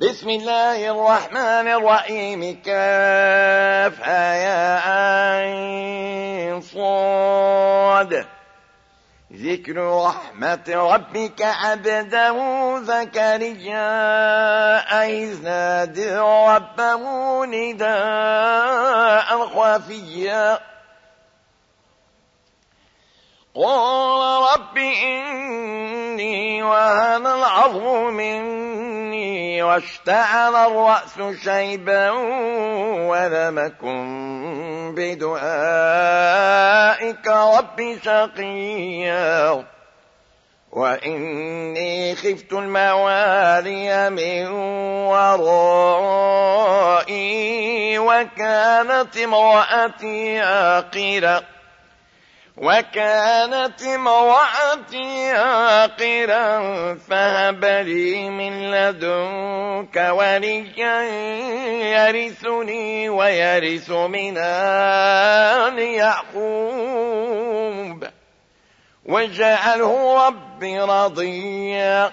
بسم الله الرحمن الرحيم كاف يا عين صاد ذكر رحمة ربك عبده زكريا إذ نادى ربه نداء خفيا قال رب إني وهن العظم مني واشتعل الرأس شيبا ولم أكن بدعائك رب شقيا. وإني خفت الموالي من ورائي وكانت امرأتي عاقرة. وكانت امرأتي عاقرا فهب لي من لدنك وليا يرثني ويرث من آل يعقوب. واجعله ربي رضيا.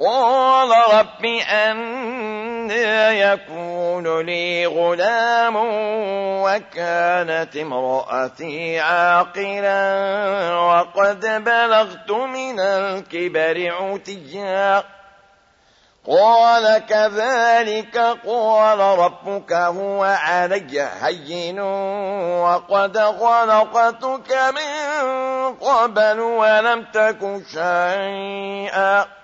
قال رب أن يكون لي غلام وكانت امرأتي عاقلا وقد بلغت من الكبر عتيا. قال كذلك قال ربك هو علي هين وقد خلقتك من قبل ولم تك شيئا.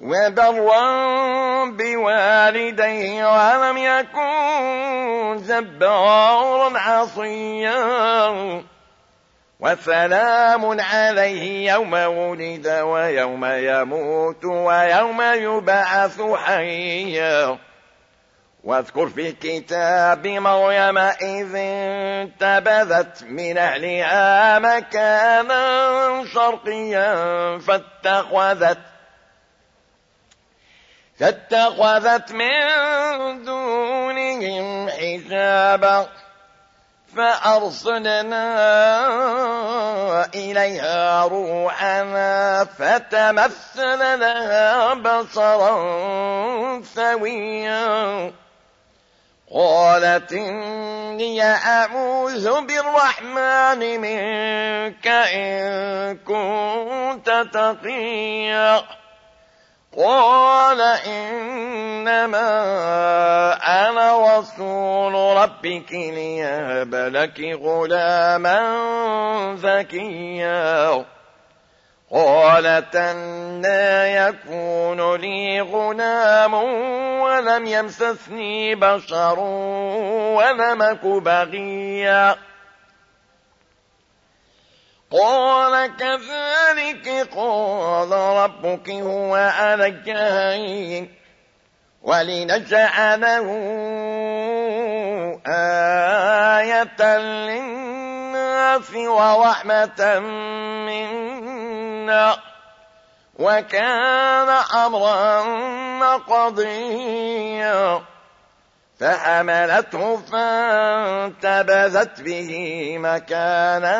وبرا بوالديه ولم يكن جبارا عصيا. وسلام عليه يوم ولد ويوم يموت ويوم يبعث حيا. واذكر في الكتاب مريم إذ انتبذت من أهلها مكانا شرقيا فاتخذت فاتخذت من دونهم حجابا فأرسلنا إليها روحنا فتمثل لها بصرا سويا. قالت إني أعوذ بالرحمن منك إن كنت تقيا. قال إنما أنا رسول ربك ليهب لك غلاما زكيا. قالت أنا يكون لي غلام ولم يمسسني بشر ولم بغيا. قال كذلك قال ربك هو هين ولنجعله آية للناس ورحمة منا وكان أمرا قضيا فحملته فانتبذت به مكانا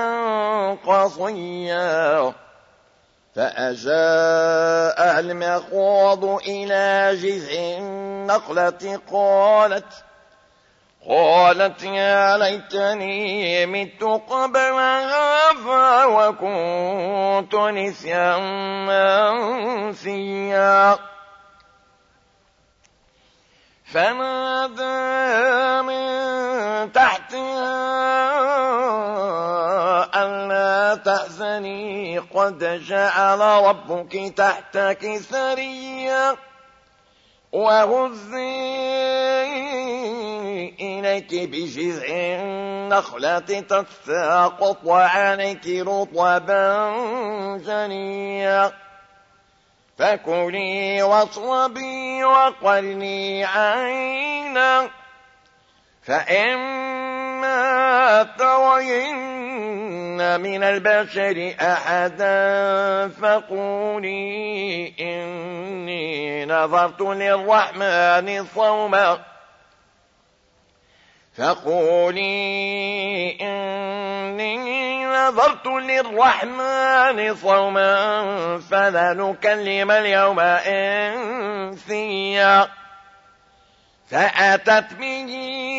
قصيا فأجاء المخاض إلى جذع النخلة قالت قالت يا ليتني مت قبل هذا وكنت نسيا منسيا. فنادى من تحزني قد جعل ربك تحتك ثريا وهزي إليك بجذع النخلة تساقط عليك رطبا جنيا فكلي واصربي وقرني عينا ترين من البشر أحدا فقولي إني نظرت للرحمن صوما فقولي إني نظرت للرحمن صوما فلنكلم اليوم إنسيا فأتت به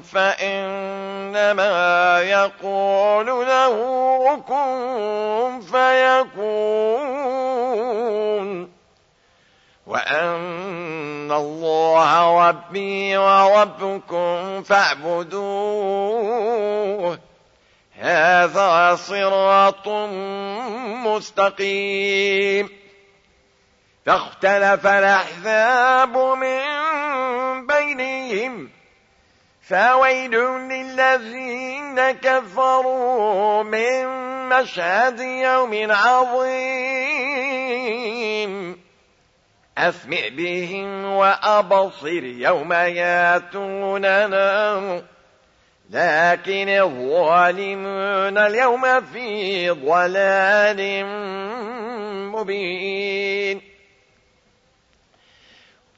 فإنما يقول له كن فيكون. وأن الله ربي وربكم فاعبدوه. هذا صراط مستقيم. فاختلف الأحزاب من بينهم. فويل للذين كفروا من مشهد يوم عظيم. أسمع بهم وأبصر يوم يأتوننا. لكن الظالمون اليوم في ضلال مبين.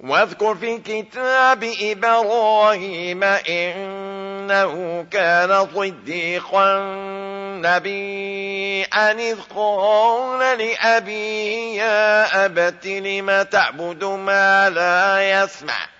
واذكر في كتاب إبراهيم إنه كان صديقا نبيا. إذ قال لأبيه يا أبت لم تعبد ما لا يسمع؟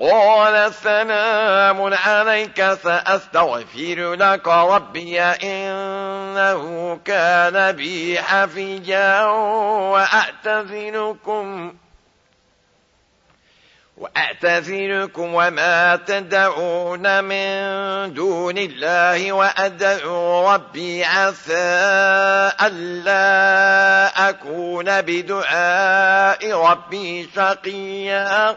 قال سلام عليك سأستغفر لك ربي إنه كان بي حفيا وأعتزلكم وأعتذركم وما تدعون من دون الله وأدعو ربي عسى ألا أكون بدعاء ربي شقيا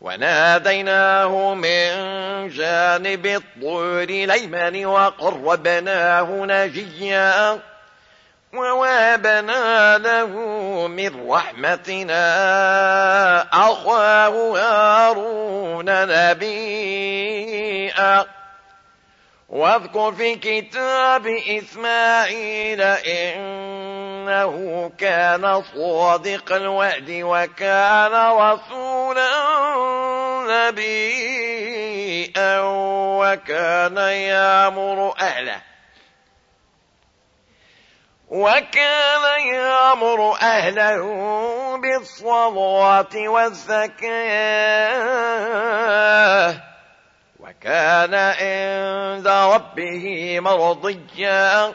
وناديناه من جانب الطور ليمن وقربناه نجيا ووابنا له من رحمتنا أخاه هارون نبيا. واذكر في كتاب إسماعيل إنه كان صادق الوعد وكان رسولا نبيا وكان يامر أهله. وكان يامر أهله بالصلاة والزكاة. وكان عند ربه مرضيا.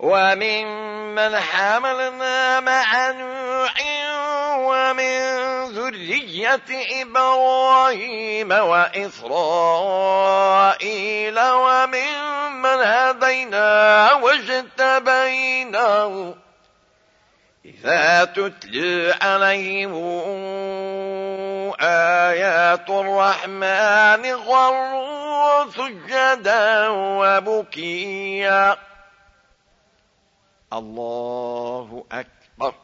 وممن حملنا مع نوح ومن ذرية إبراهيم وإسرائيل وممن هدينا واجتبينا إذا تتلى عليهم آيات الرحمن غروا سجدا وبكيا. الله أكبر.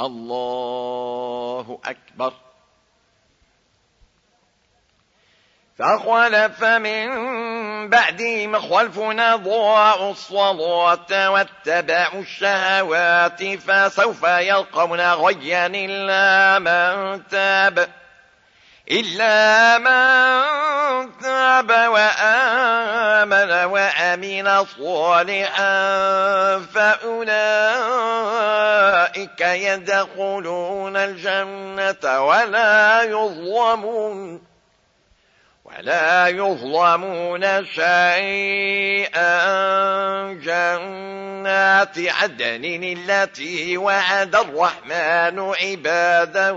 الله أكبر. فخلف من بعدهم خلفنا ضاعوا الصلاة واتبعوا الشهوات فسوف يلقون غيا إلا من تاب. إلا من تاب وآمن وأمن صالحا فأولئك يدخلون الجنة ولا يظلمون. ولا يظلمون شيئا. جنات عدن التي وعد الرحمن عباده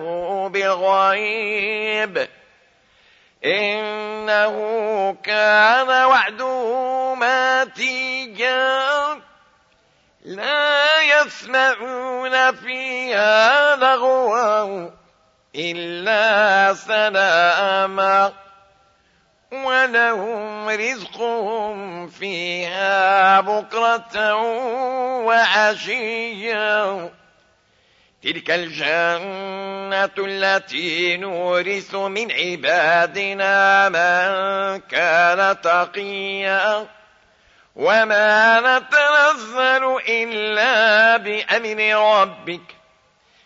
بغيب. إنه كان وعده ماتيا لا يسمعون فيها لغوا إلا سلاما. ولهم رزقهم فيها بكرة وعشيا. تلك الجنة التي نورث من عبادنا من كان تقيا. وما نتنزل إلا بأمن ربك.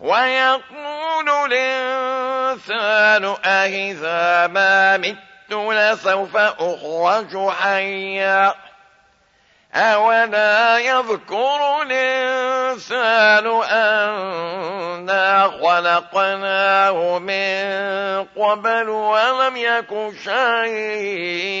ويقول الإنسان أهذا ما مت لسوف أخرج حيا أولا يذكر الإنسان أنا خلقناه من قبل ولم يك شيئا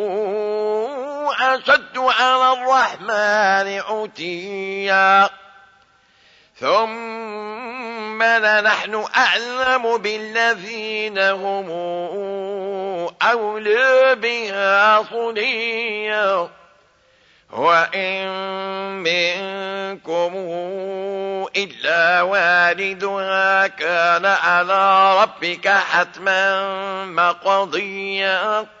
على الرحمن عتيا. ثم لنحن أعلم بالذين هم أولى بها صليا. وإن منكم إلا والدها كان على ربك حتما مقضيا.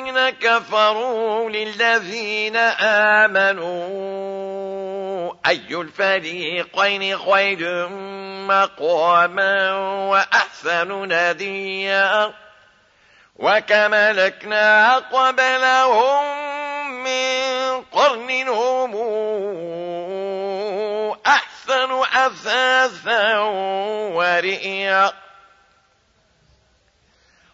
كفروا للذين آمنوا. أي الفريقين خير مقاما وأحسن نديا وكملكنا قبلهم من قرن هم أحسن أثاثا ورئيا.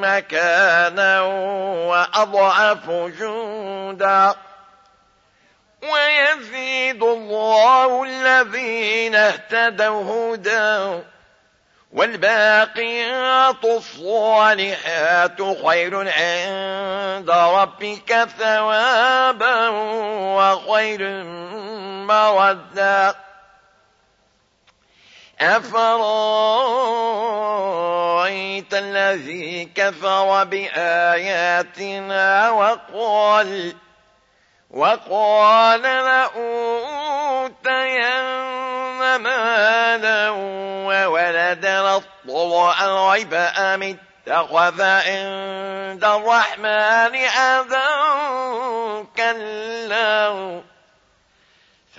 مكانا وأضعف جندا. ويزيد الله الذين اهتدوا هدى والباقيات الصالحات خير عند ربك ثوابا وخير مردا. أفرايت الذي كفر بآياتنا وقال وقال لأوتين مالا وولدا اطلع الغيب أم اتخذ عند الرحمن أذى كلا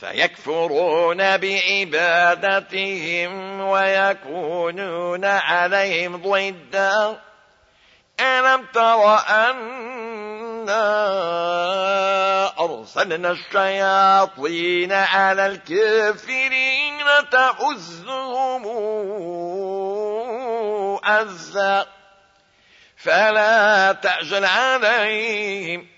فيكفرون بعبادتهم ويكونون عليهم ضدا. ألم تر أنا أرسلنا الشياطين على الكافرين تحزهم أزا. فلا تعجل عليهم.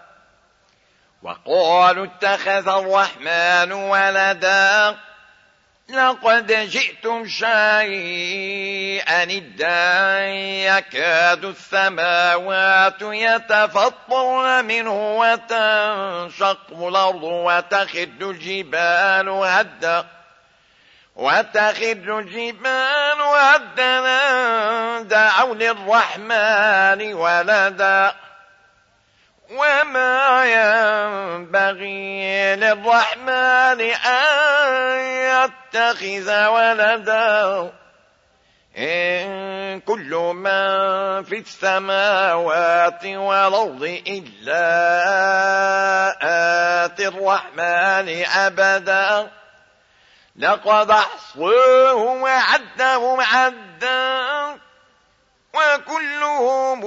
وقالوا اتخذ الرحمن ولدا. لقد جئتم شيئا إدا يكاد السماوات يتفطرن منه وتنشق الأرض وتخد الجبال هدا. وتخد الجبال هدا. دعوا للرحمن ولدا. وما ينبغي للرحمن أن يتخذ ولدا. إن كل من في السماوات والأرض إلا آتي الرحمن أبدا. لقد أحصوهم وعدهم عدا. وكلهم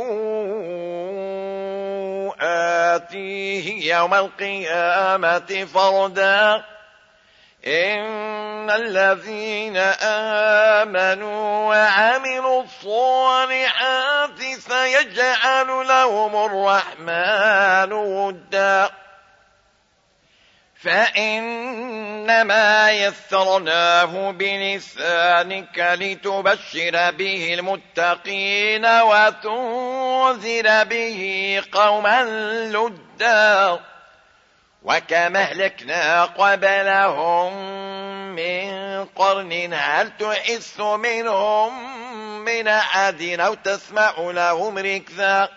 آتيه يوم القيامة فردا. إن الذين آمنوا وعملوا الصالحات سيجعل لهم الرحمن ودا. فإنما يسرناه بلسانك لتبشر به المتقين وتنذر به قوما لدا وكما اهلكنا قبلهم من قرن هل تحس منهم من أحد أو تسمع لهم ركزا